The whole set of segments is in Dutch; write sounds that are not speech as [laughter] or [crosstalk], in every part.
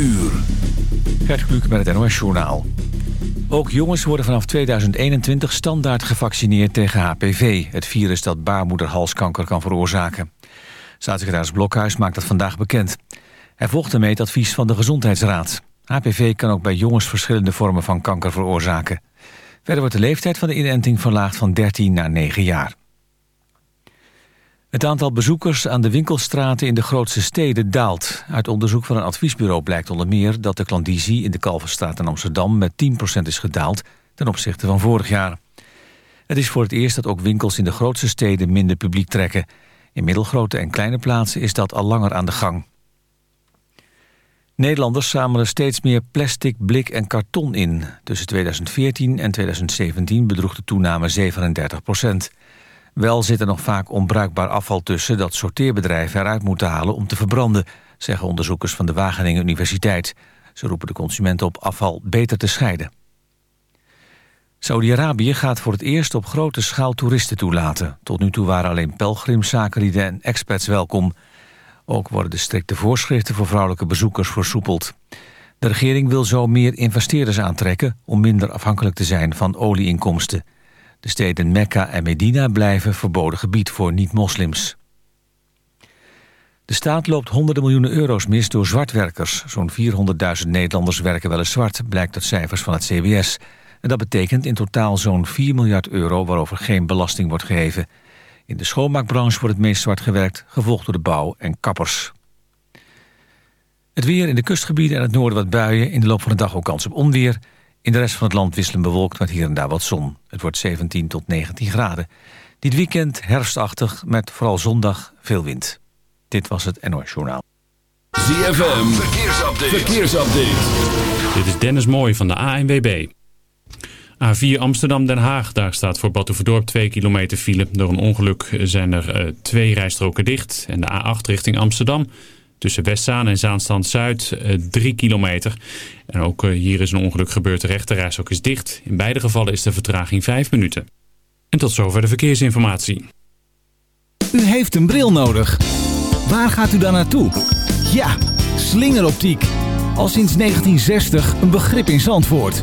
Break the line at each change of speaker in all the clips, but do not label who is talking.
uur. Gert met het NOS Journaal. Ook jongens worden vanaf 2021 standaard gevaccineerd tegen HPV... het virus dat baarmoederhalskanker kan veroorzaken. Staatssecretaris Blokhuis maakt dat vandaag bekend. Hij volgt ermee het advies van de Gezondheidsraad. HPV kan ook bij jongens verschillende vormen van kanker veroorzaken. Verder wordt de leeftijd van de inenting verlaagd van 13 naar 9 jaar. Het aantal bezoekers aan de winkelstraten in de grootste steden daalt. Uit onderzoek van een adviesbureau blijkt onder meer... dat de klandizie in de Kalverstraat in Amsterdam met 10% is gedaald... ten opzichte van vorig jaar. Het is voor het eerst dat ook winkels in de grootste steden minder publiek trekken. In middelgrote en kleine plaatsen is dat al langer aan de gang. Nederlanders zamelen steeds meer plastic, blik en karton in. Tussen 2014 en 2017 bedroeg de toename 37 procent. Wel zit er nog vaak onbruikbaar afval tussen... dat sorteerbedrijven eruit moeten halen om te verbranden... zeggen onderzoekers van de Wageningen Universiteit. Ze roepen de consumenten op afval beter te scheiden. Saudi-Arabië gaat voor het eerst op grote schaal toeristen toelaten. Tot nu toe waren alleen pelgrimszakenlieden en experts welkom. Ook worden de strikte voorschriften voor vrouwelijke bezoekers versoepeld. De regering wil zo meer investeerders aantrekken... om minder afhankelijk te zijn van olieinkomsten... De steden Mekka en Medina blijven verboden gebied voor niet-moslims. De staat loopt honderden miljoenen euro's mis door zwartwerkers. Zo'n 400.000 Nederlanders werken wel eens zwart, blijkt uit cijfers van het CBS. En dat betekent in totaal zo'n 4 miljard euro waarover geen belasting wordt geheven. In de schoonmaakbranche wordt het meest zwart gewerkt, gevolgd door de bouw en kappers. Het weer in de kustgebieden en het noorden wat buien. In de loop van de dag ook kans op onweer. In de rest van het land wisselen bewolkt met hier en daar wat zon. Het wordt 17 tot 19 graden. Dit weekend herfstachtig met vooral zondag veel wind. Dit was het NOS Journaal.
ZFM, verkeersupdate. verkeersupdate.
Dit is Dennis Mooij van de ANWB. A4 Amsterdam-Den Haag. Daar staat voor Batuverdorp 2 kilometer file. Door een ongeluk zijn er uh, twee rijstroken dicht. En de A8 richting Amsterdam Tussen Westzaan en Zaanstand-Zuid 3 eh, kilometer. En ook eh, hier is een ongeluk gebeurd. De rechterreis ook is dicht. In beide gevallen is de vertraging 5 minuten. En tot zover de verkeersinformatie.
U heeft een bril nodig. Waar gaat u dan naartoe? Ja, slingeroptiek. Al sinds 1960 een begrip in Zandvoort.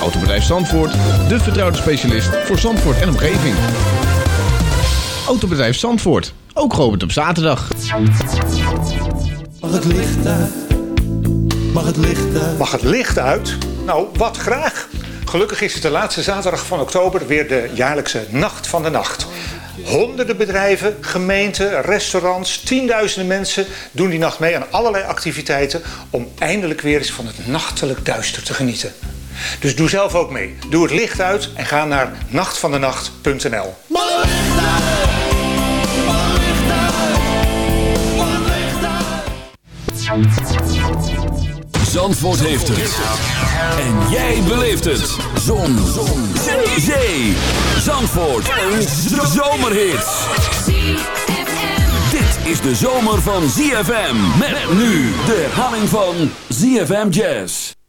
Autobedrijf Zandvoort, de vertrouwde specialist voor Zandvoort en omgeving. Autobedrijf Zandvoort, ook geopend op zaterdag.
Mag het licht uit? Mag het licht uit?
Mag het licht uit? Nou, wat graag. Gelukkig is het de laatste zaterdag van oktober weer de jaarlijkse Nacht van de Nacht. Honderden bedrijven, gemeenten, restaurants, tienduizenden mensen doen die nacht mee aan allerlei activiteiten om eindelijk weer eens van het nachtelijk duister te genieten. Dus doe zelf ook mee. Doe het licht uit en ga naar nachtvandenacht.nl.
Zandvoort heeft het. En jij beleeft het. Zon. Zon. Zee. Zee. Zandvoort. Een zomerhit. Dit is de zomer van ZFM. Met nu de herhaling van ZFM Jazz.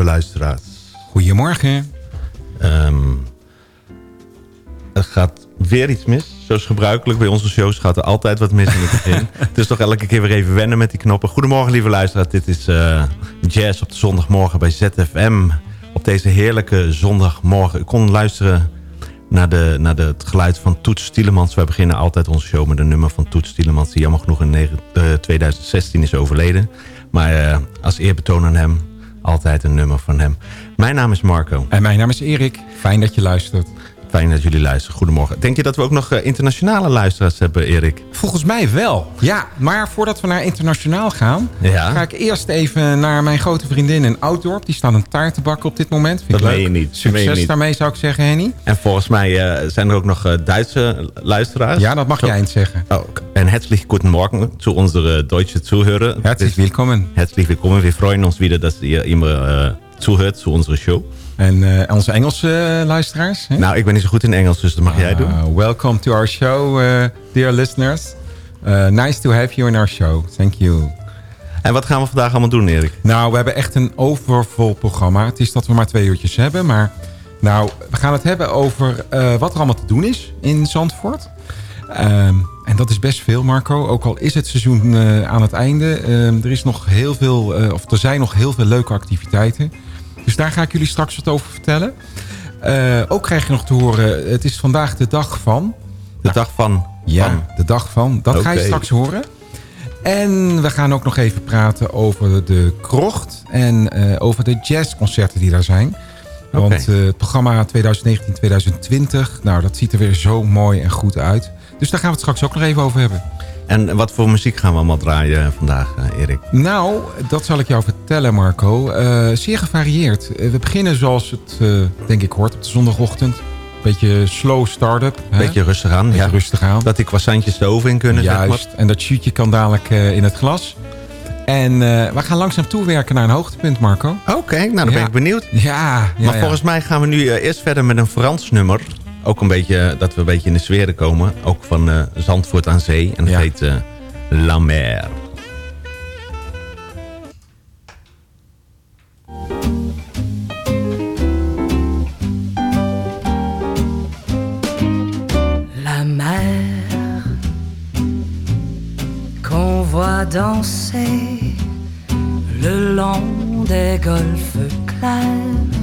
Lieve luisteraars.
Goedemorgen.
Ehm, er gaat weer iets mis. Zoals gebruikelijk bij onze shows gaat er altijd wat mis in het begin. [laughs] het is toch elke keer weer even wennen met die knoppen. Goedemorgen, lieve luisteraars. Dit is eh, Jazz op de zondagmorgen bij ZFM. Op deze heerlijke zondagmorgen. U kon luisteren naar, de, naar de, het geluid van Toets Stielemans. Wij beginnen altijd onze show met een nummer van Toets Stielemans... die jammer genoeg in negen- eh, 2016 is overleden. Maar eh, als eerbetoon aan hem, altijd een nummer van hem. Mijn naam is Marco.
En mijn naam is Erik. Fijn dat je luistert.
Fijn dat jullie luisteren. Goedemorgen. Denk je dat we ook nog eh, internationale luisteraars hebben, Erik?
Volgens mij wel. Ja, maar voordat we naar internationaal gaan...
Ja.
ga ik eerst even naar mijn grote vriendin in Ouddorp. Die staat een taart te bakken op dit moment. Vind
Dat meen je niet. Dat je
Succes
niet.
daarmee zou ik zeggen, Henny.
En volgens mij eh, zijn er ook nog eh, Duitse luisteraars.
Ja, dat mag
Zo-
jij eens zeggen.
Oh, en herzlich guten Morgen zu unsere deutsche Zuhörer.
Herzlich willkommen.
Herzlich willkommen. Wir freuen uns wieder, dass ihr immer äh, zuhört zu unserer show.
En eh, onze Engelse eh, luisteraars. hè?
Nou, ik ben niet zo goed in Engels, dus dat mag jij doen.
Uh, welcome to our show, uh, dear listeners. Nice to have you in our show. Thank you.
En wat gaan we vandaag allemaal doen, Erik?
Nou, we hebben echt een overvol programma. Het is dat we maar twee uurtjes hebben. Maar nou, we gaan het hebben over eh, wat er allemaal te doen is in Zandvoort. Ehm, en dat is best veel, Marco. Ook al is het seizoen eh, aan het einde. Ehm, er, is nog heel veel, eh, of er zijn nog heel veel leuke activiteiten. Dus daar ga ik jullie straks wat over vertellen. Eh, ook krijg je nog te horen, het is vandaag de dag van...
De dag van...
Ja,
van-
de dag van. Dat ga je straks horen. En we gaan ook nog even praten over de krocht en eh, over de jazzconcerten die daar zijn. Want eh, het programma 2019-2020, nou dat ziet er weer zo mooi en goed uit. Dus daar gaan we het straks ook nog even over hebben.
En wat voor muziek gaan we allemaal draaien vandaag, eh, Erik?
Nou, dat zal ik jou vertellen Marco. Eh, zeer gevarieerd. Eh, we beginnen zoals het denk ik hoort op de zondagochtend. Beetje slow start-up. hè?
Beetje rustig aan.
Beetje
ja.
rustig aan.
Dat die croissantjes de oven in kunnen,
Juist,
zeg
en dat shootje kan dadelijk eh, in het glas. En eh, we gaan langzaam toewerken naar een hoogtepunt, Marco.
Oké, nou dan ben ik benieuwd.
Ja, ja
maar
ja.
volgens mij gaan we nu eerst verder met een Frans nummer. Ook een beetje, dat we een beetje in de sfeer komen. Ook van eh, Zandvoort aan Zee. En dat
Ja.
heet eh, La Mer.
La mer qu'on voit danser le long des golfes clairs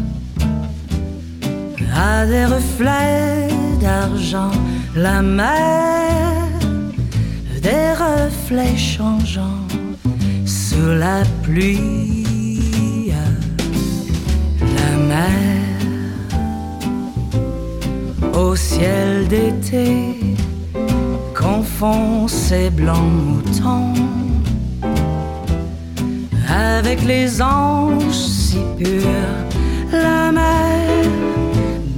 a des reflets d'argent. La mer, des reflets changeants sous la pluie. La mer au ciel d'été confond ses blancs moutons avec les anges si purs, la mer,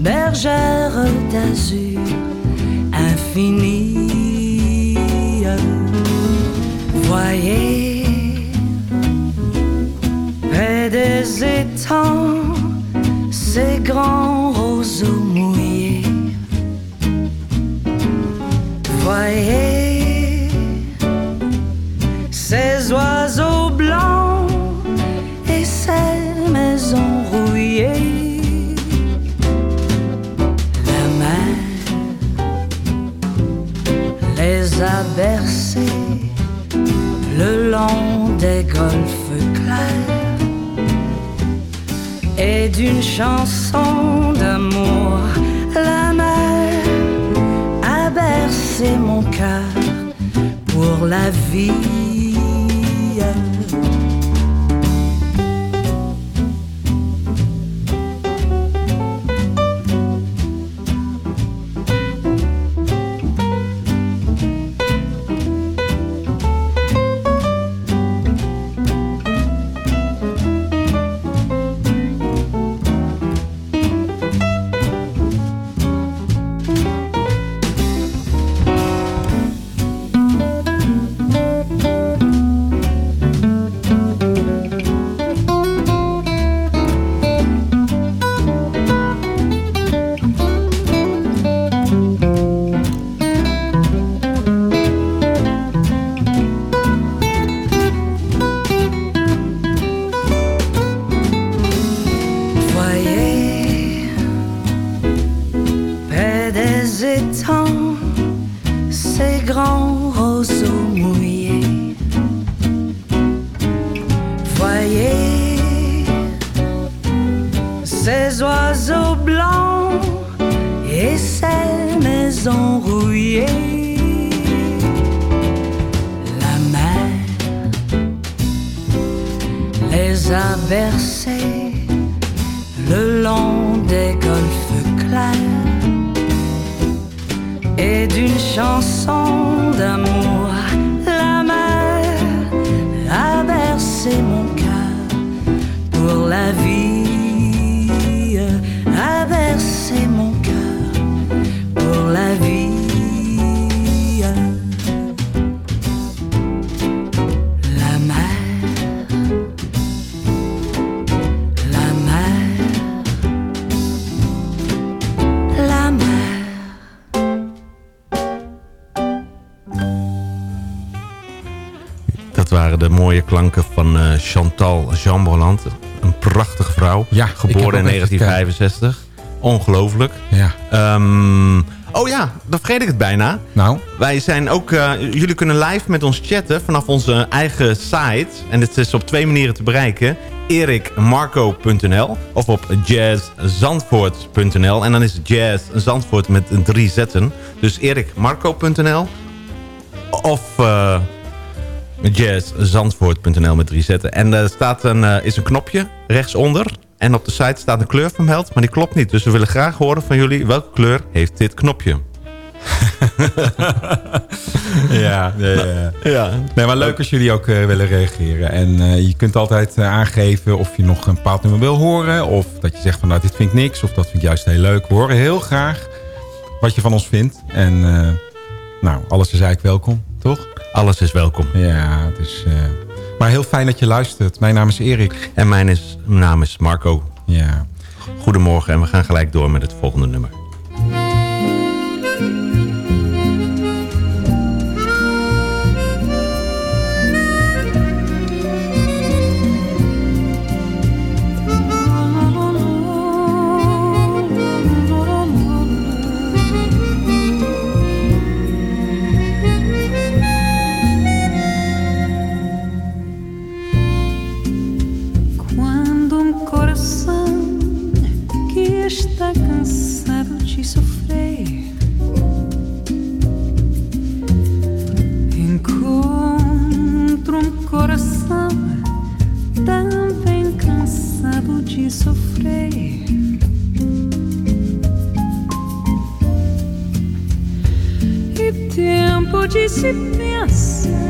bergère d'azur infinie. Voyez près des étangs ces grands roseaux mouillés. Voyez des golfes clairs et d'une chanson d'amour. La mer a bercé mon cœur pour la vie.
65, Ongelooflijk.
Ja.
Ehm, oh ja, dan vergeet ik het bijna.
Nou.
Wij zijn ook... Eh, jullie kunnen live met ons chatten vanaf onze eigen site. En dit is op twee manieren te bereiken. ericmarco.nl of op jazzzandvoort.nl. En dan is jazz Zandvoort met drie zetten. Dus ericmarco.nl of... Eh, uh, jazzzandvoort.nl met drie zetten. En er staat een, is een knopje rechtsonder. En op de site staat een kleur vermeld, maar die klopt niet. Dus we willen graag horen van jullie welke kleur heeft dit knopje. [laughs]
Ja, ja, ja.
Ja.
Nee, maar leuk als jullie ook eh, willen reageren. En eh, je kunt altijd eh, aangeven of je nog een bepaald nummer wil horen. Of dat je zegt van nou dit vind ik niks. Of dat vind ik juist heel leuk. We horen heel graag wat je van ons vindt. En nou, alles is eigenlijk welkom, toch?
Alles is welkom.
Ja, dus... maar heel fijn dat je luistert. Mijn naam is Erik.
En mijn, is, mijn naam is Marco.
Ja.
Goedemorgen en we gaan gelijk door met het volgende nummer.
Tempo de se pensar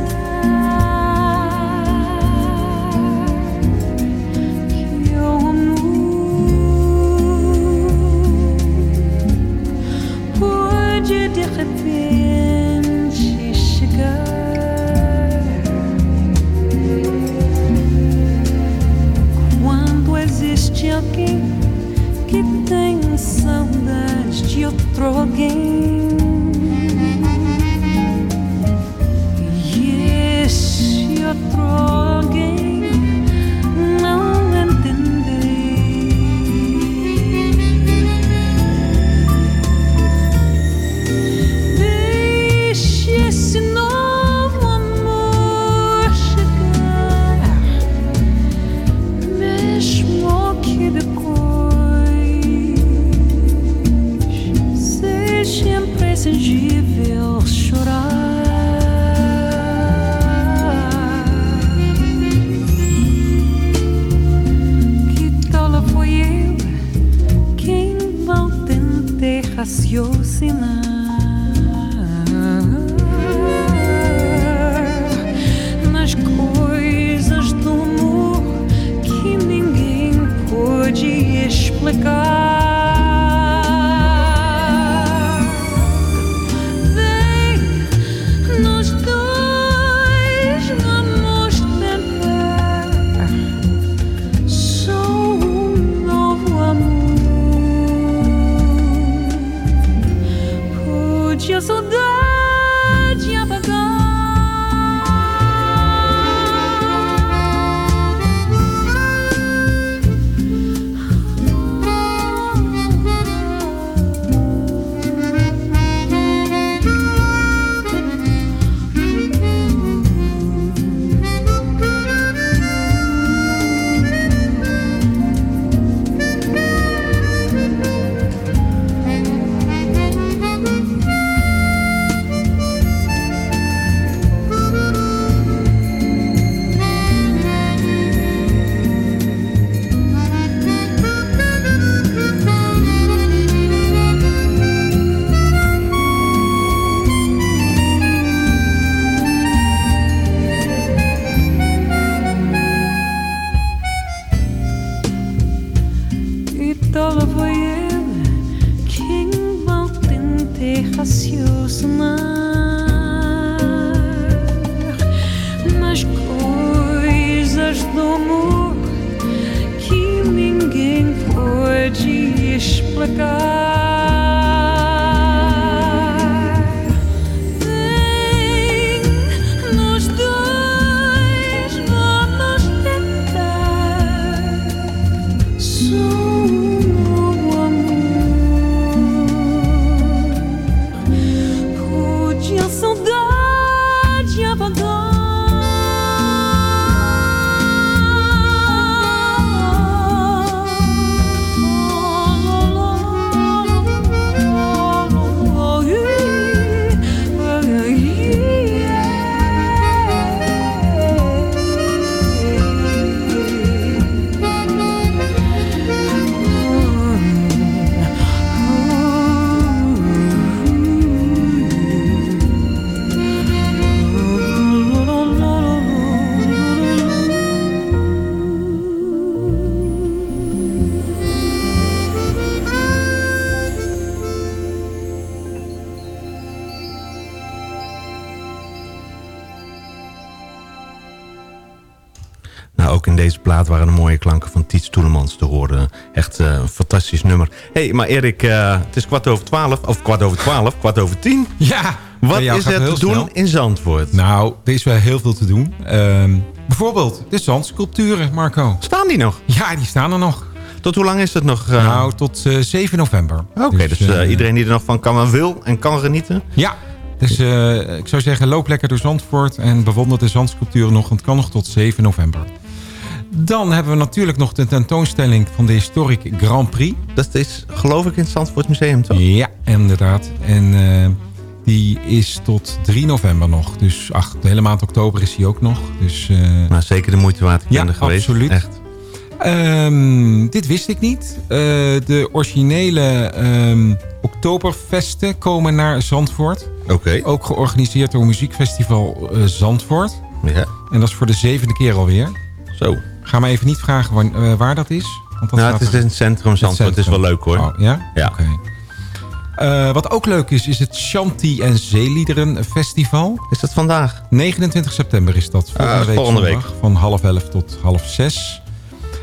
ook in deze plaat waren de mooie klanken van Tiets Toelemans te horen. Echt eh, een fantastisch nummer. Hé, hey, maar Erik, eh, het is kwart over twaalf. Of kwart over twaalf, kwart over tien.
Ja!
Wat is er te doen
snel.
in Zandvoort?
Nou, er is wel heel veel te doen. Ehm, bijvoorbeeld de zandsculpturen, Marco.
Staan die nog?
Ja, die staan er nog.
Tot hoe lang is het nog? eh?
Nou, tot eh, 7 november.
Oké, dus, eh, iedereen die er nog van kan en wil en kan genieten?
Ja, dus ik zou zeggen, loop lekker door Zandvoort en bewonder de zandsculpturen nog. Want het kan nog tot 7 november. Dan hebben we natuurlijk nog de tentoonstelling van de Historic Grand Prix.
Dat is geloof ik in het Zandvoort Museum, toch?
Ja, inderdaad. En eh, die is tot 3 november nog. Dus ach, de hele maand oktober is die ook nog. Dus, eh,
Maar zeker de moeite waard.
Ja,
geweest.
absoluut.
Echt.
Ehm, dit wist ik niet. Eh, de originele ehm, Oktoberfesten komen naar Zandvoort.
Oké.
Ook georganiseerd door Muziekfestival Zandvoort.
Ja.
En dat is voor de zevende keer alweer.
Zo.
Ga maar even niet vragen waar, eh, waar dat is. Want dat
Nou, het is in het centrum Zandvoort. Het is wel leuk hoor.
Oh, ja?
Ja.
Oké. Eh, wat ook leuk is, is het Shanti en Zeeliederen Festival.
Is dat vandaag?
29 september is dat. Volgende
Ah,
week
volgende week.
Van half elf tot half zes.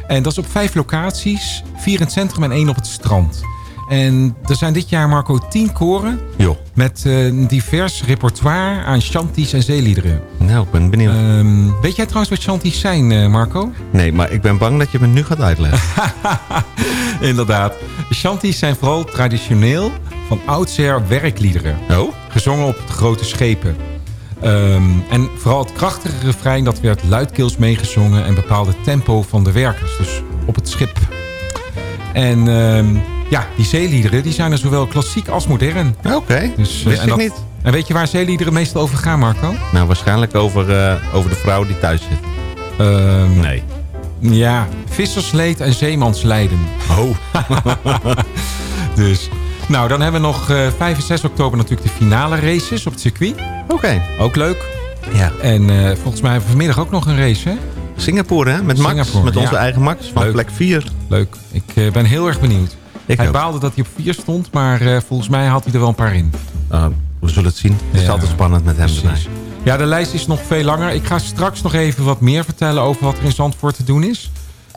En dat is op vijf locaties. Vier in het centrum en één op het strand. En er zijn dit jaar, Marco, tien koren.
Jo.
Met eh, een divers repertoire aan shanties en zeeliederen.
Nou, ik ben benieuwd.
Ehm, weet jij trouwens wat shanties zijn, eh, Marco?
nee, maar ik ben bang dat je me nu gaat uitleggen. [laughs]
Inderdaad. Shanties zijn vooral traditioneel van oudsher werkliederen.
oh?
Gezongen op grote schepen. Ehm, en vooral het krachtige refrein dat werd luidkeels meegezongen... en bepaalde tempo van de werkers, dus op het schip. En ehm, ja, die zeeliederen die zijn er zowel klassiek als modern.
Oké,
Dus, eh,
wist
en
ik
dat-
niet.
En weet je waar zeeliederen meestal over gaan, Marco?
Nou, waarschijnlijk over, eh, over de vrouw die thuis zit.
Ehm,
Nee.
Ja, vissersleed en zeemanslijden.
Oh. [laughs] [laughs]
Dus, nou, dan hebben we nog eh 5 en 6 oktober natuurlijk de finale races op het circuit.
Oké.
Ook leuk.
Ja.
En volgens mij hebben we vanmiddag ook nog een race, hè?
Singapore, hè? Met Max.
Singapore,
met onze
ja.
eigen Max van
Leuk.
plek 4.
Leuk. Ik ben heel erg benieuwd.
Ik
hij
ook.
baalde dat hij op 4 stond, maar eh, volgens mij haalt hij er wel een paar in.
Uh, we zullen het zien. Het is
Ja.
altijd spannend met hem.
Ja, de lijst is nog veel langer. Ik ga straks nog even wat meer vertellen over wat er in Zandvoort te doen is.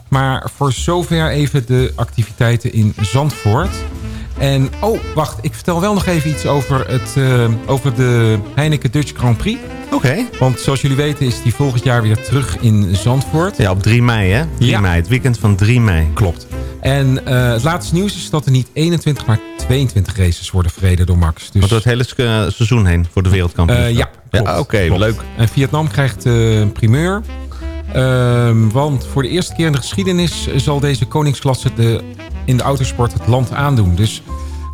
Maar voor zover even de activiteiten in Zandvoort. En, oh, wacht. Ik vertel wel nog even iets over, het, eh, over de Heineken Dutch Grand Prix.
Oké.
Want zoals jullie weten is die volgend jaar weer terug in Zandvoort.
Ja, op 3 mei, hè? 3
Ja.
mei. Het weekend van 3 mei.
Klopt. En eh, het laatste nieuws is dat er niet 21, maar 22 races worden verreden door Max. Dus,
Maar door het hele sk- seizoen heen voor de wereldkampioenschap.
Eh, ja, klopt.
ja Oké, leuk.
En Vietnam krijgt eh, een primeur. Ehm, want voor de eerste keer in de geschiedenis zal deze koningsklasse de, in de autosport het land aandoen. Dus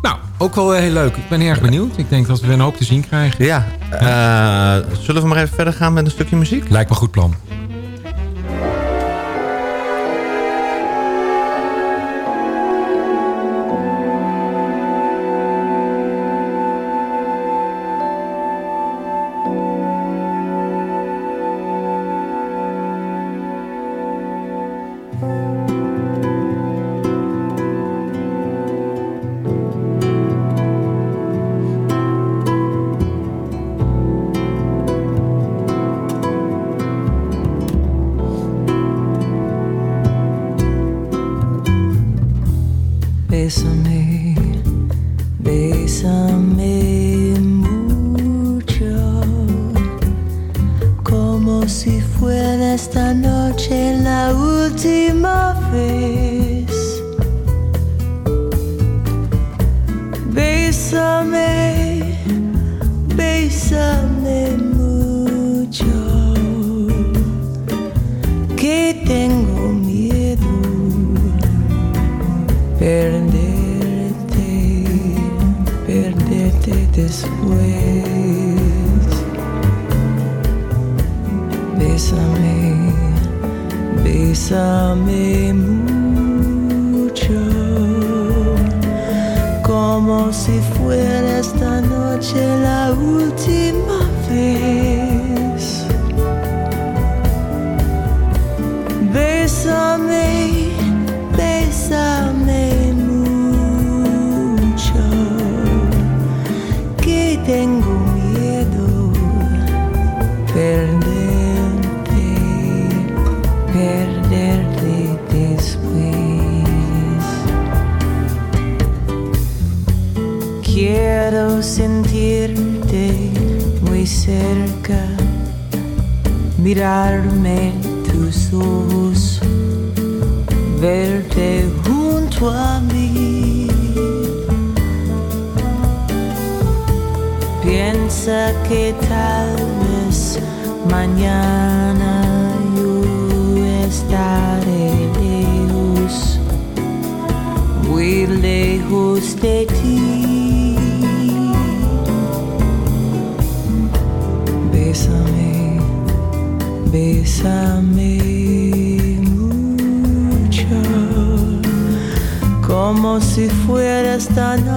nou, ook wel heel leuk. Ik ben erg benieuwd. Ik denk dat we een hoop te zien krijgen.
Ja, eh, zullen we maar even verder gaan met een stukje muziek?
Lijkt me een goed plan.
si
fueras tan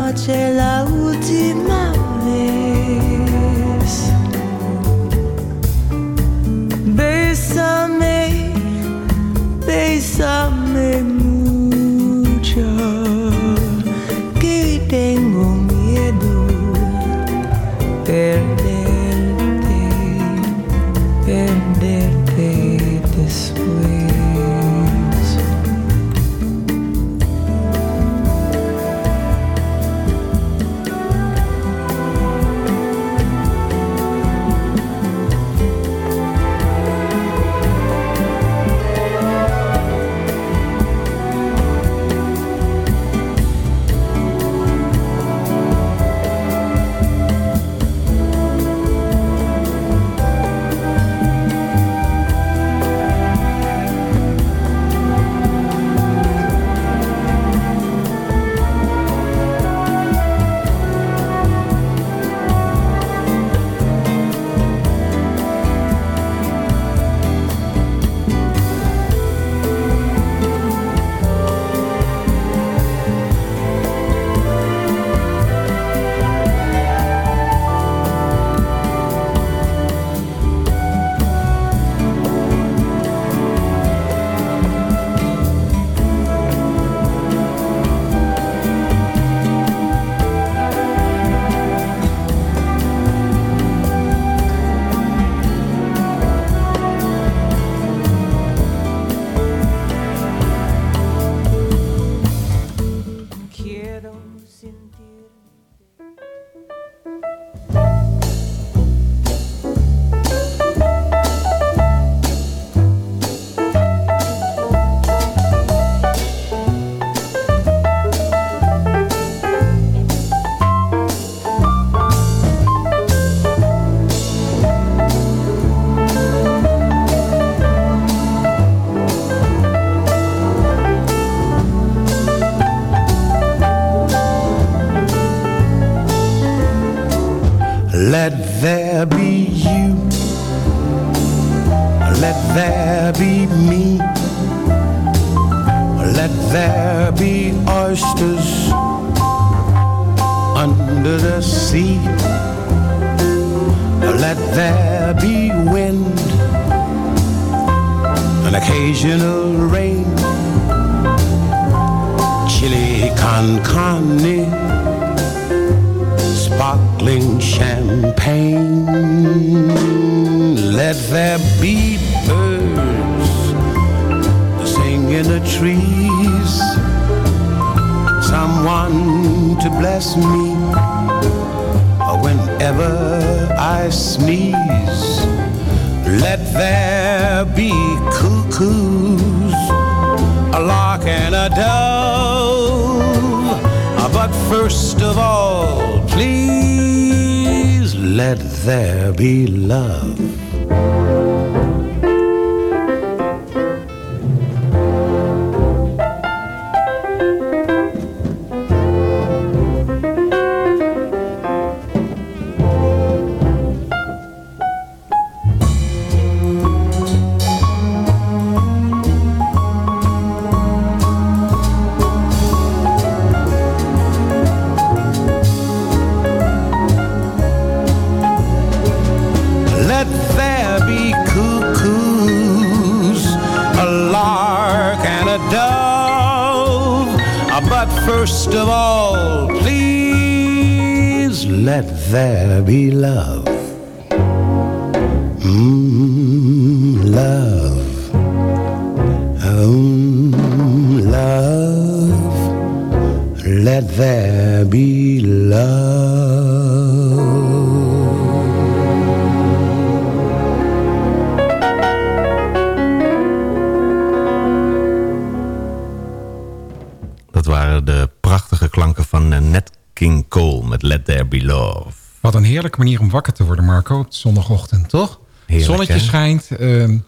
manier om wakker te worden, Marco, op zondagochtend, toch?
Heerlijk,
Zonnetje
hè?
schijnt. ehm,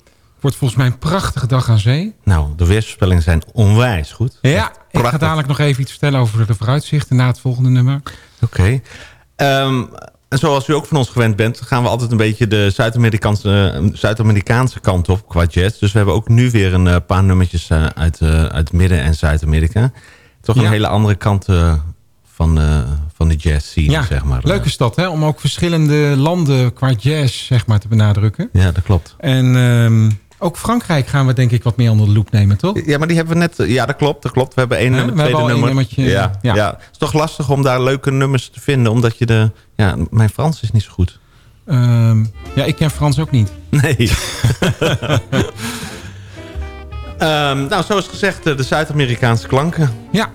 wordt volgens mij een prachtige dag aan zee.
Nou, de weersvoorspellingen zijn onwijs goed.
Ja, ik ga dadelijk nog even iets vertellen over de vooruitzichten na het volgende nummer.
Oké. Ehm, en zoals u ook van ons gewend bent, gaan we altijd een beetje de Zuid-Amerikaanse eh, Zuid-Amerikaanse kant op qua jazz. Dus we hebben ook nu weer een eh, paar nummertjes eh, uit, eh, uit Midden- en Zuid-Amerika. Toch een
Ja.
hele andere kant van, eh, van de jazz scene,
Ja,
zeg maar.
leuke stad, hè? Om ook verschillende landen qua jazz, zeg maar, te benadrukken.
Ja, dat klopt.
En ehm, ook Frankrijk gaan we denk ik wat meer onder de loep nemen, toch?
Ja, maar die hebben we net... Ja, dat klopt, dat klopt. We hebben één
Hè?
nummer,
We
tweede nummer.
nummertje,
ja, ja.
ja.
Het is toch lastig om daar leuke nummers te vinden, omdat je de... Ja, mijn Frans is niet zo goed.
Ehm, ja, ik ken Frans ook niet. [laughs]
Nee. [laughs] Ehm, nou, zoals gezegd, eh, de Zuid-Amerikaanse klanken.
Ja.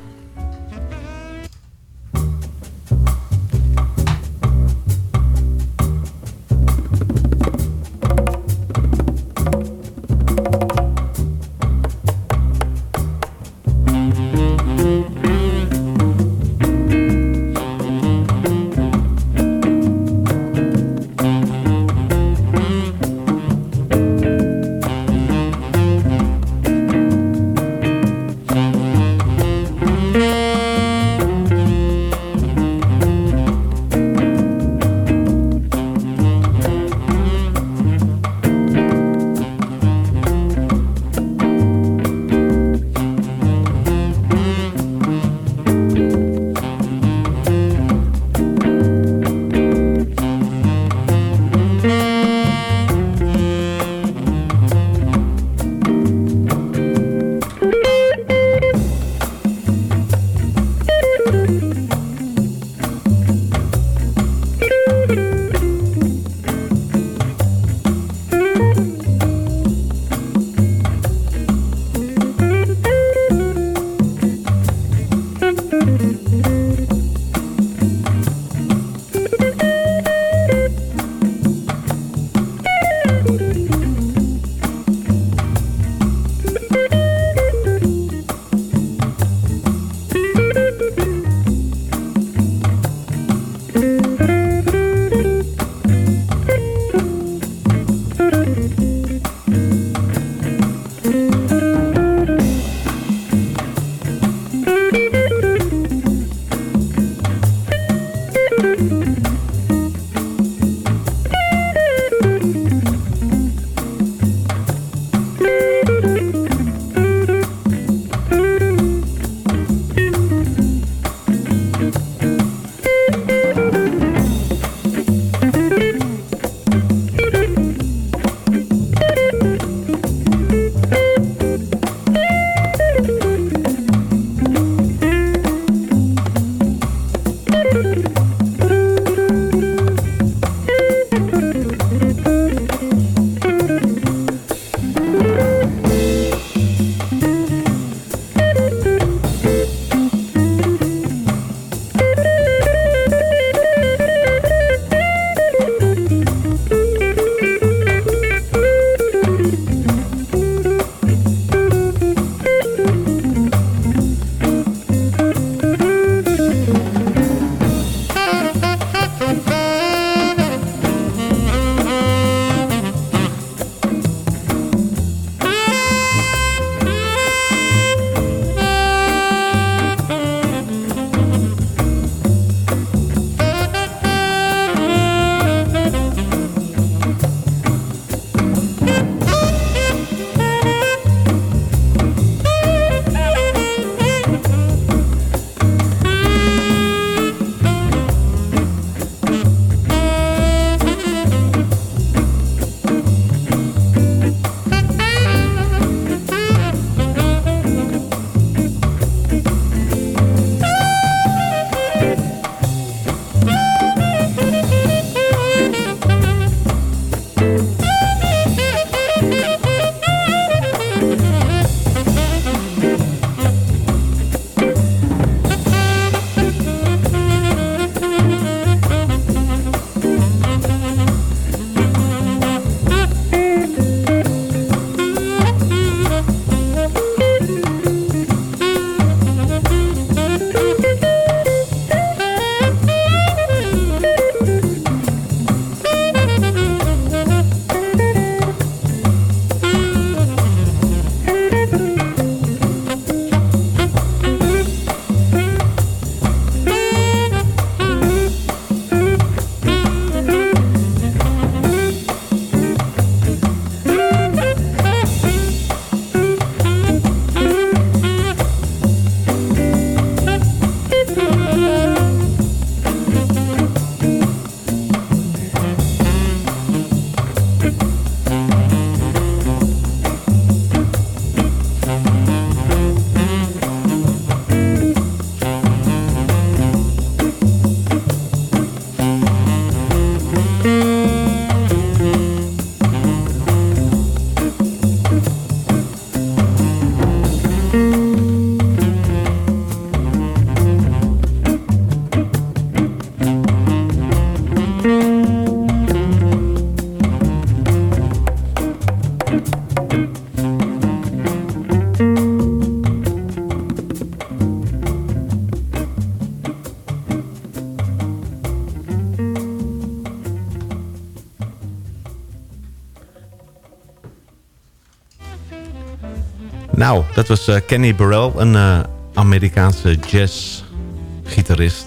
Nou, dat was eh, Kenny Burrell, een eh, Amerikaanse jazzgitarist.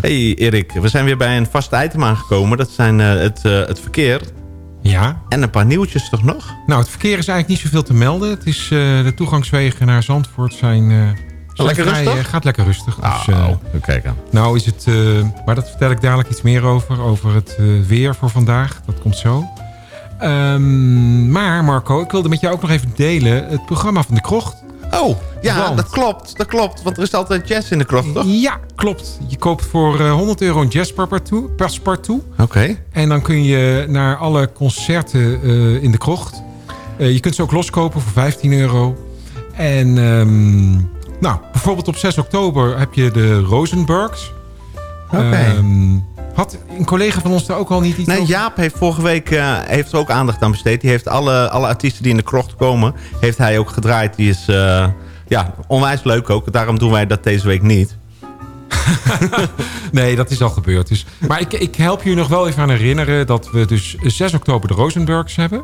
Hey Erik, we zijn weer bij een vast item aangekomen. Dat zijn eh, het, het verkeer.
Ja.
En een paar nieuwtjes toch nog?
Nou, het verkeer is eigenlijk niet zoveel te melden. Het is, de toegangswegen naar Zandvoort zijn... zijn
Lekker
vrij,
rustig?
gaat lekker rustig. Dus,
Oh, kijk aan.
nou is het... maar dat vertel ik dadelijk iets meer over. Over het weer voor vandaag. Dat komt zo. Ehm, maar Marco, ik wilde met jou ook nog even delen... het programma van de krocht.
Oh, ja,
Want-
dat klopt. Dat klopt, want er is altijd jazz in de krocht, toch?
Ja, klopt. Je koopt voor eh, 100 euro een paspartout.
Oké.
En dan kun je naar alle concerten eh, in de krocht. Eh, je kunt ze ook loskopen voor 15 euro. En ehm, nou, bijvoorbeeld op 6 oktober heb je de Rosenbergs.
Oké.
Ehm, had een collega van ons daar ook al niet iets
Nee,
over?
Jaap heeft vorige week eh, heeft er ook aandacht aan besteed. Die heeft alle, alle artiesten die in de krocht komen, heeft hij ook gedraaid. Die is eh, ja, onwijs leuk ook. Daarom doen wij dat deze week niet. [laughs]
Nee, dat is al gebeurd. Dus, maar ik, ik help je nog wel even aan herinneren... dat we dus 6 oktober de Rosenbergs hebben.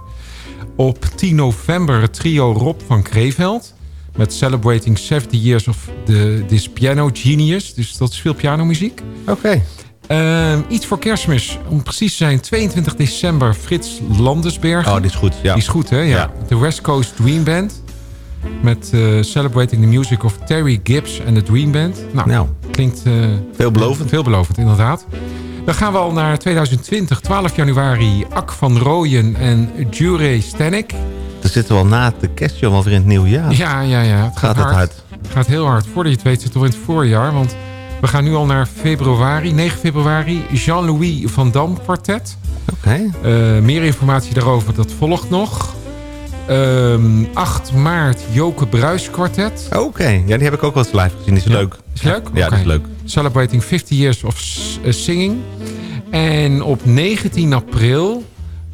Op 10 november het trio Rob van Kreeveld... met Celebrating 70 Years of the, This Piano Genius. Dus dat is veel pianomuziek.
Oké.
Ehm, iets voor kerstmis. Om precies te zijn 22 december Frits Landesbergen.
Oh, die is goed. Ja.
Die is goed, hè? Ja.
Ja.
De West Coast Dream Band. Met eh, Celebrating the Music of Terry Gibbs en de Dream Band. Nou,
Nou,
klinkt... eh,
veelbelovend.
Veelbelovend, inderdaad. Dan gaan we al naar 2020, 12 januari. Ak van Rooyen en Jure Stanek.
Dan zitten we al na de kerstje alweer in het nieuwe jaar.
Ja, ja, ja. Het
Gaat het hard.
Het gaat heel hard. Voordat je het weet zitten we in het voorjaar. Want we gaan nu al naar februari, 9 februari. Jean-Louis van Dam kwartet.
Oké.
Eh, meer informatie daarover, dat volgt nog. Ehm, 8 maart Joke Bruis kwartet.
Oké. Ja, die heb ik ook wel eens live gezien. Die is
Ja.
leuk.
Is leuk?
Ja,
Oké.
dat is leuk.
Celebrating 50 Years of eh, Singing. En op 19 april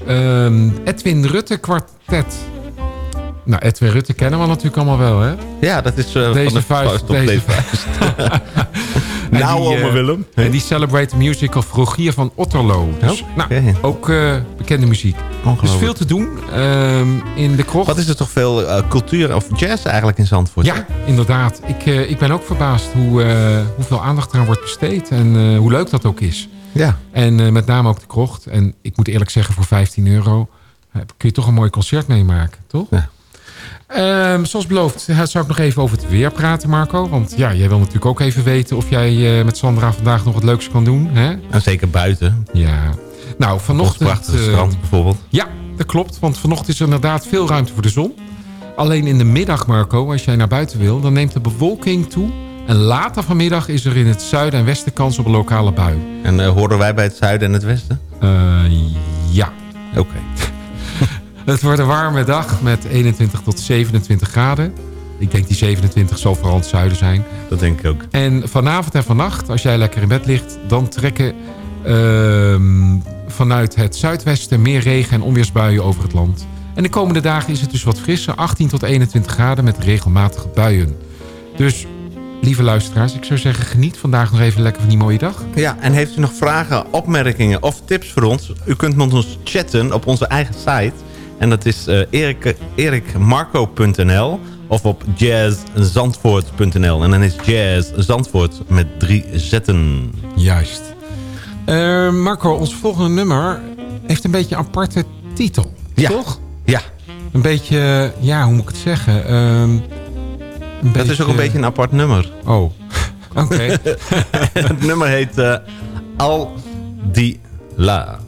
ehm, Edwin Rutte kwartet. Nou, Edwin Rutte kennen we natuurlijk allemaal wel, hè?
Ja, dat is eh,
Deze
van de
vuist,
vuist op
deze
deze [laughs] vuist. [laughs] Nou,
die,
oma
eh,
Willem.
En die celebrate music of Rogier van Otterlo. Dus, nou, ook eh, bekende muziek. Dus veel te doen ehm, in de krocht.
Wat is er toch veel eh, cultuur of jazz eigenlijk in Zandvoort?
Ja, inderdaad. Ik, ik ben ook verbaasd hoe, hoeveel aandacht eraan wordt besteed. En hoe leuk dat ook is.
Ja.
En met name ook de krocht. En ik moet eerlijk zeggen, voor 15 euro kun je toch een mooi concert meemaken, toch?
Ja.
Ehm, zoals beloofd eh, zou ik nog even over het weer praten, Marco. Want ja, jij wil natuurlijk ook even weten of jij eh, met Sandra vandaag nog wat leuks kan doen. Hè?
En zeker buiten.
Ja. Nou, vanochtend...
prachtige
eh,
strand bijvoorbeeld.
ja, dat klopt. Want vanochtend is er inderdaad veel ruimte voor de zon. Alleen in de middag, Marco, als jij naar buiten wil... dan neemt de bewolking toe. En later vanmiddag is er in het zuiden en westen kans op een lokale bui.
En eh, horen wij bij het zuiden en het westen?
Ja.
Oké.
Het wordt een warme dag met 21 tot 27 graden. Ik denk die 27 zal vooral het zuiden zijn.
Dat denk ik ook.
En vanavond en vannacht, als jij lekker in bed ligt... dan trekken ehm, vanuit het zuidwesten meer regen- en onweersbuien over het land. En de komende dagen is het dus wat frisser. 18 tot 21 graden met regelmatige buien. Dus, lieve luisteraars, ik zou zeggen... geniet vandaag nog even lekker van die mooie dag.
Ja, en heeft u nog vragen, opmerkingen of tips voor ons? U kunt met ons chatten op onze eigen site. En dat is eh erik, erikmarco.nl of op jazzzandvoort.nl. En dan is jazz Zandvoort met drie zetten.
Juist. Eh, Marco, ons volgende nummer heeft een beetje een aparte titel.
Ja.
Toch?
Ja,
Een beetje, ja, hoe moet ik het zeggen? Ehm,
dat is ook een beetje een apart nummer.
Oh, oké. [laughs]
Het nummer heet eh, Al di La.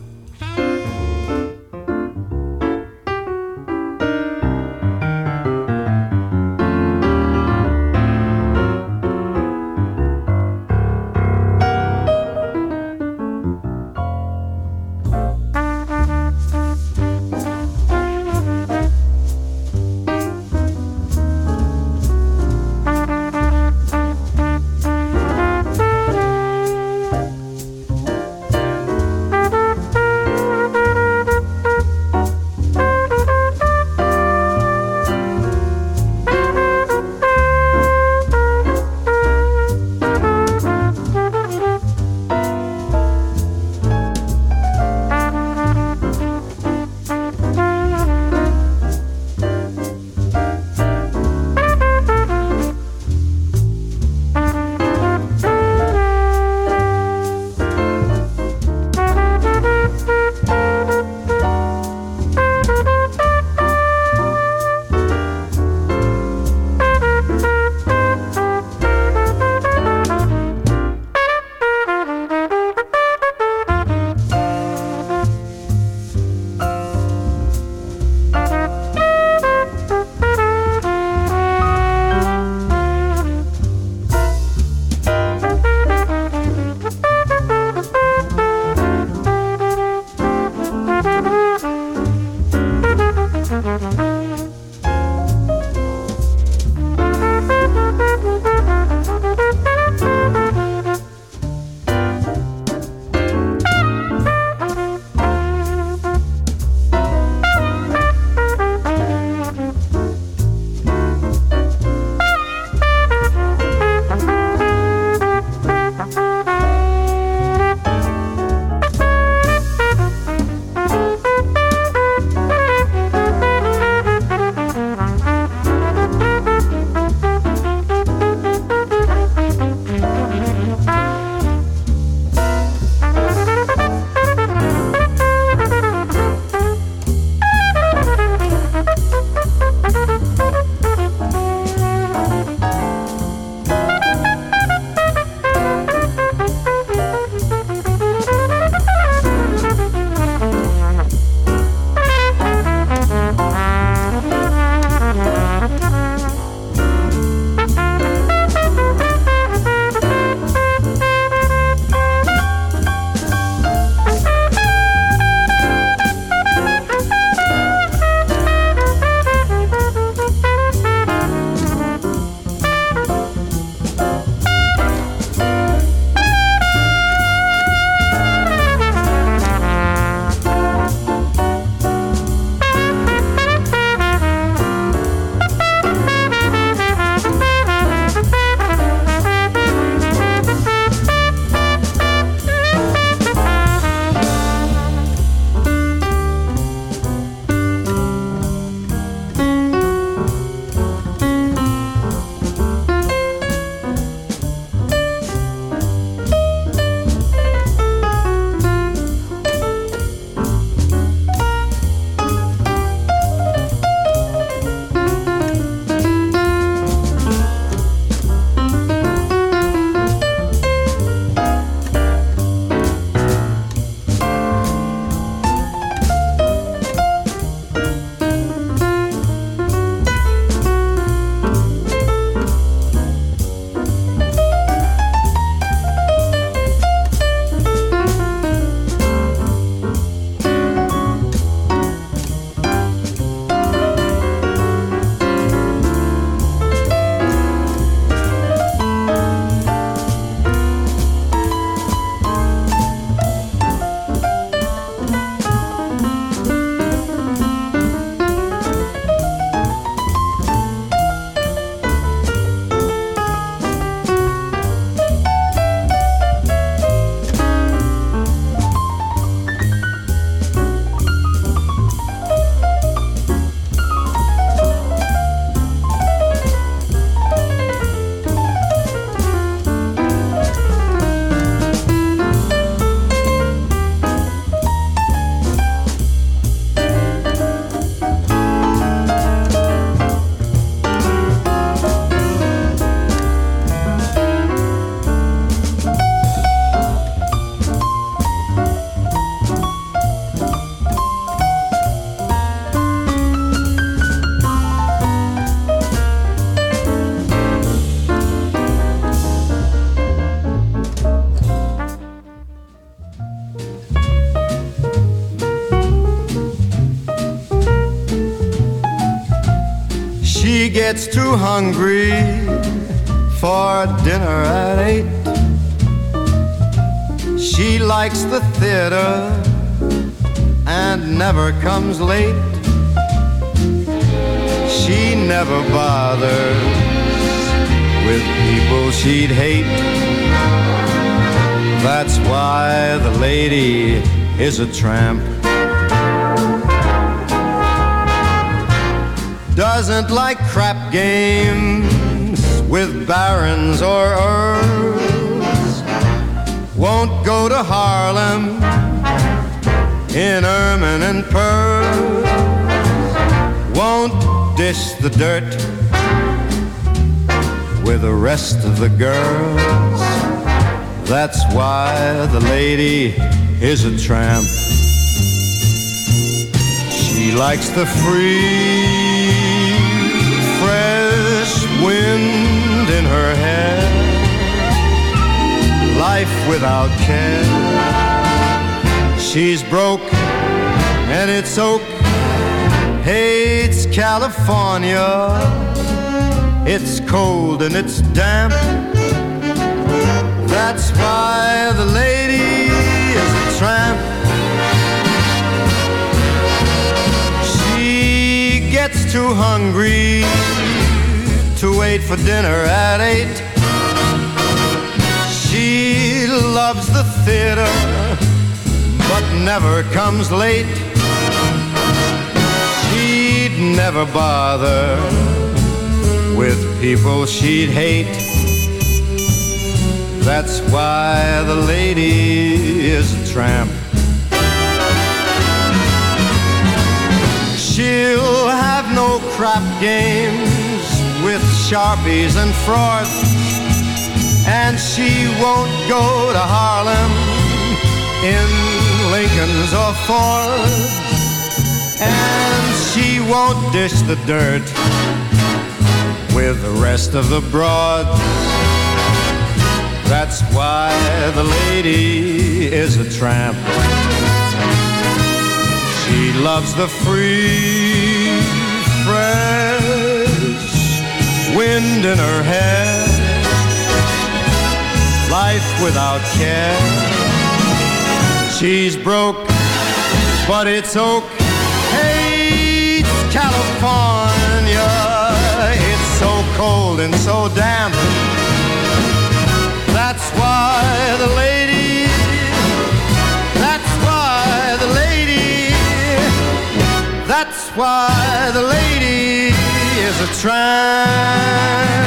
Gets too hungry for dinner at eight. She likes the theater and never comes late. She never bothers with people she'd hate. That's why the lady is a tramp. Doesn't like crap games with barons or earls. Won't go to Harlem in ermine and pearls. Won't dish the dirt with the rest of the girls. That's why the lady is a tramp. She likes the free, wind in her hair. Life without care. She's broke and it's oak. Hates California. It's cold and it's damp. That's why the lady is a tramp. She gets too hungry to wait for dinner at eight. She loves the theater, but never comes late. She'd never bother with people she'd hate. That's why the lady is a tramp. She'll have no crap games with sharpies and frauds. And she won't go to Harlem in Lincolns or Fords. And she won't dish the dirt with the rest of the broads. That's why the lady is a tramp. She loves the free, wind in her hair. Life without care. She's broke, but it's oak. Hates California. It's so cold and so damp. That's why the lady. That's why the lady. That's why the lady is a tramp.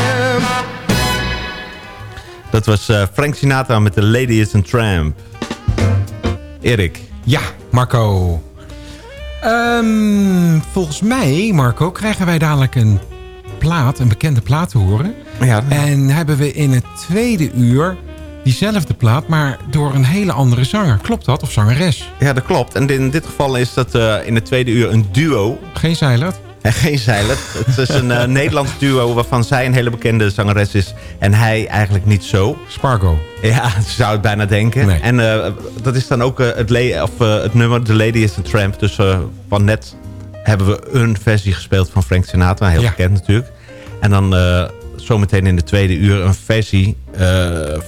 Dat was eh, Frank Sinatra met The Lady is a Tramp. Erik.
Ja, Marco. Ehm, volgens mij, Marco, krijgen wij dadelijk een plaat, een bekende plaat te horen.
Ja.
En hebben we in het tweede uur diezelfde plaat, maar door een hele andere zanger. Klopt dat? Of zangeres?
Ja, dat klopt. En in dit geval is dat eh, in het tweede uur een duo.
Geen Zeilert?
En geen Zeilert. Het is een eh, Nederlands duo waarvan zij een hele bekende zangeres is. En hij eigenlijk niet zo.
Spargo.
Ja, je [laughs] zou het bijna denken. En eh, dat is dan ook eh, het, of, het nummer The Lady is a Tramp. Dus van net hebben we een versie gespeeld van Frank Sinatra. Heel bekend natuurlijk. En dan zometeen in de tweede uur een versie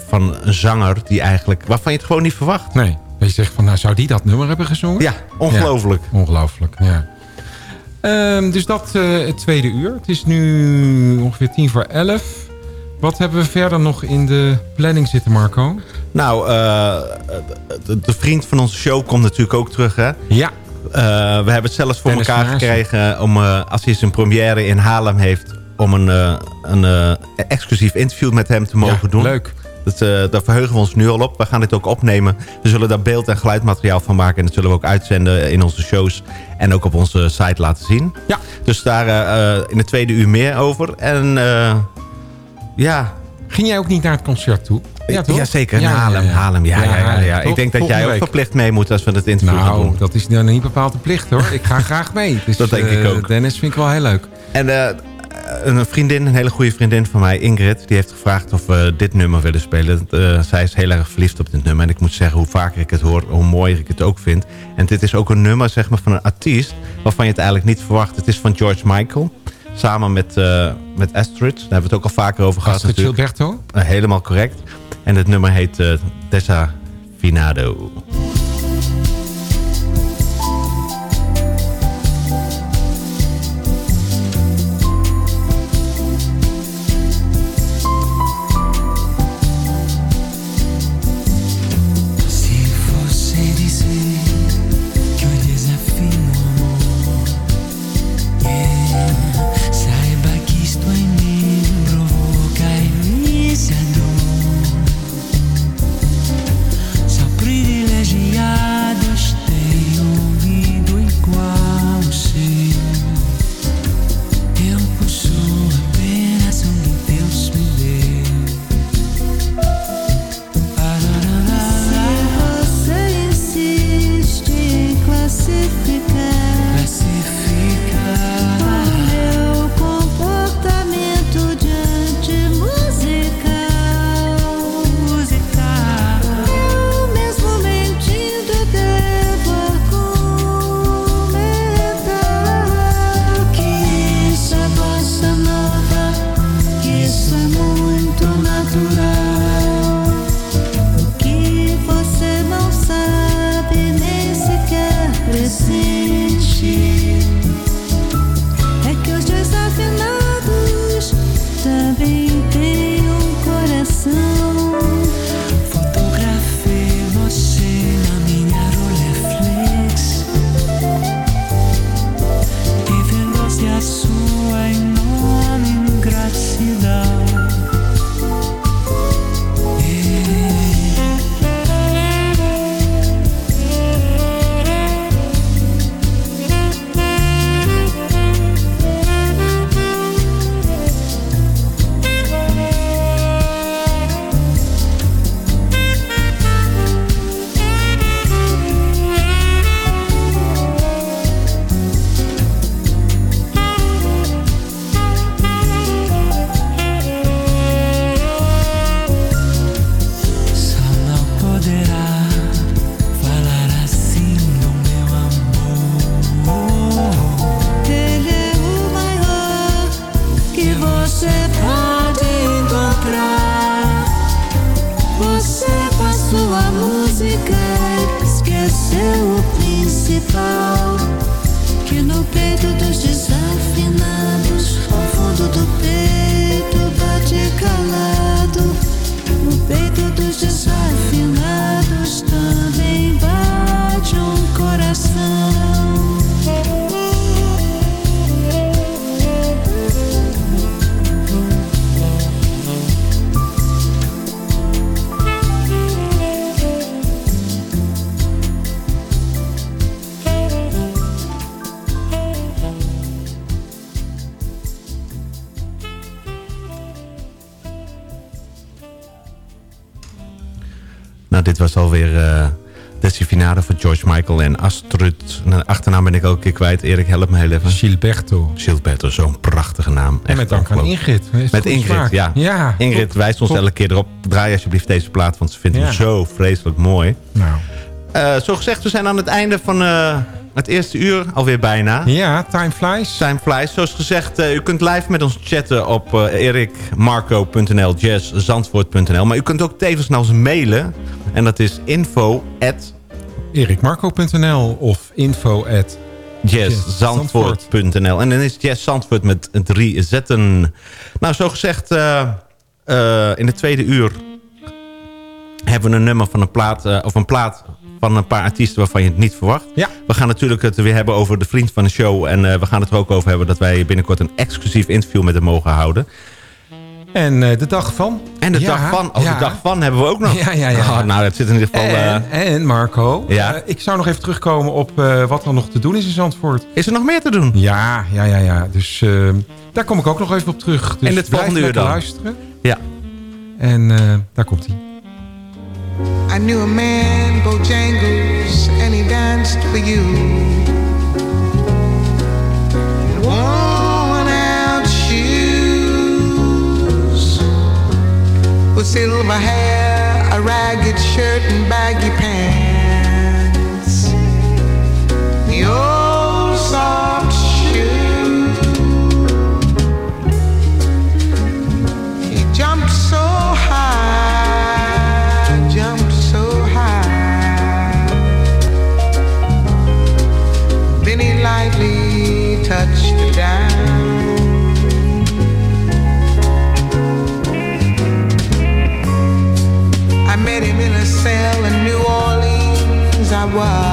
van een zanger... Die eigenlijk, waarvan je het gewoon niet verwacht.
Nee. Dat je zegt van, nou, zou die dat nummer hebben gezongen?
Ja, ongelooflijk.
Ja, ongelooflijk, ja. Ehm, dus dat eh, het tweede uur. Het is nu ongeveer tien voor elf. Wat hebben we verder nog in de planning zitten, Marco?
Nou, eh, de, de vriend van onze show komt natuurlijk ook terug, hè?
Ja.
we hebben het zelfs voor
Dennis
elkaar gekregen om, eh, als hij zijn première in Haarlem heeft, om een, eh, een eh, exclusief interview met hem te mogen doen.
leuk.
Dat, eh, daar verheugen we ons nu al op. We gaan dit ook opnemen. We zullen daar beeld- en geluidmateriaal van maken. En dat zullen we ook uitzenden in onze shows. En ook op onze site laten zien.
Ja.
Dus daar eh, eh, in de tweede uur meer over. En ja...
Ging jij ook niet naar het concert toe? Ja, toch?
Jazeker,
Ja,
Haarlem.
ja.
Haarlem ja, ja, ja, ja. Ik denk dat jij ook verplicht mee moet als we het interview gaan doen.
Nou, dat is nou niet bepaald de plicht hoor. Ik ga [laughs] graag mee. Dus,
Dat denk ik ook.
Dennis vind ik wel heel leuk.
En een vriendin, een hele goede vriendin van mij, Ingrid... die heeft gevraagd of we dit nummer willen spelen. Eh, zij is heel erg verliefd op dit nummer. En ik moet zeggen, hoe vaker ik het hoor, hoe mooier ik het ook vind. En dit is ook een nummer zeg maar, van een artiest... waarvan je het eigenlijk niet verwacht. Het is van George Michael.
Samen met, eh, met Astrid. Daar hebben we het ook al vaker over gehad.
Astrid. Gilberto.
Eh, helemaal correct. En het nummer heet uh, Desafinado. Alweer uh, Desifinado van George Michael en Astrid. De achternaam ben ik ook een keer kwijt. Erik, help me heel even.
Gilberto.
Gilberto, zo'n prachtige naam.
En met dank aan Ingrid.
Met Ingrid, ja.
Ja.
Ingrid wijst ons elke keer erop. Draai alsjeblieft deze plaat, want ze vindt hem
Ja.
zo vreselijk mooi.
Nou.
Eh, zo gezegd, we zijn aan het einde van eh, het eerste uur alweer bijna.
Ja, time flies.
Time flies. Zoals gezegd, eh, u kunt live met ons chatten op eh erikmarco.nl, jazzzandvoort.nl. Maar u kunt ook tevens naar ons mailen. En dat is info at
erikmarco.nl of info at
jazzzandvoort.nl. En dan is Jazz Zandvoort met drie zetten. Nou, zo gezegd, eh, in de tweede uur hebben we een nummer van een plaat, of een plaat van een paar artiesten waarvan je het niet verwacht.
Ja.
We gaan natuurlijk het weer hebben over de vriend van de show. En eh, we gaan het er ook over hebben dat wij binnenkort een exclusief interview met hem mogen houden.
En eh, de dag van.
En de
Ja,
dag van, oh,
ja.
de dag van hebben we ook nog.
Ja, ja, ja.
Oh, nou, dat zit in ieder geval... eh,
En, en Marco,
Ja?
ik zou nog even terugkomen op wat er nog te doen is in Zandvoort.
is er nog meer te doen?
Ja, ja, ja, ja. Dus eh, daar kom ik ook nog even op terug. Dus
In het volgende uur dan.
luisteren.
Ja.
En daar komt hij.
I knew a man, Bojangles, and he danced for you. Worn out shoes, with silver hair, a ragged shirt, and baggy pants. The sail in New
Orleans I was.